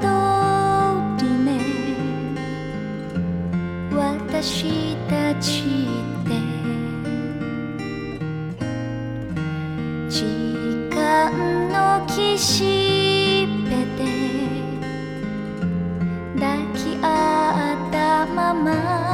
通りね私たちって。時間の岸辺で抱き合ったまま。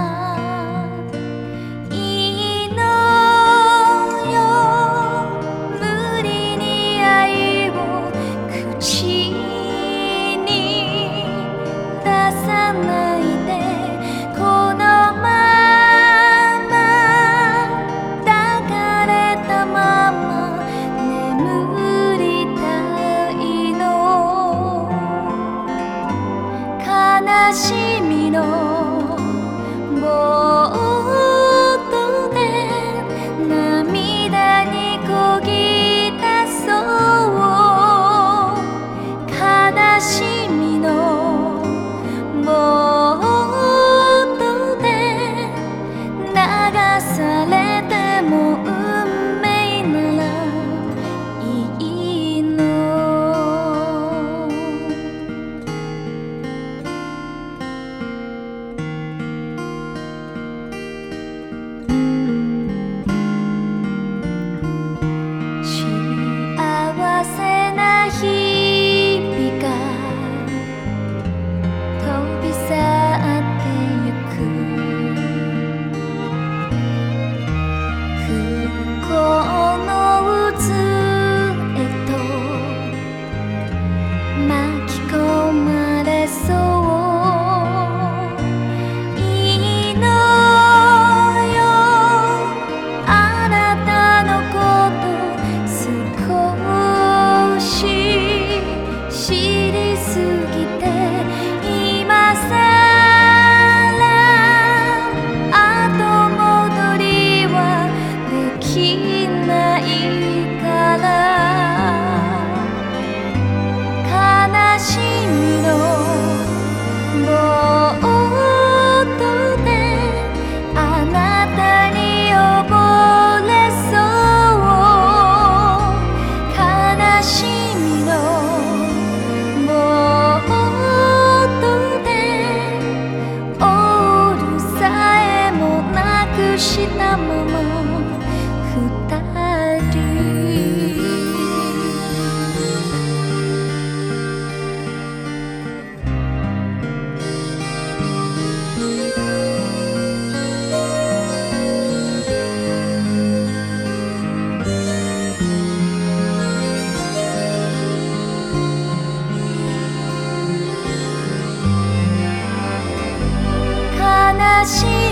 したまま二人。悲しい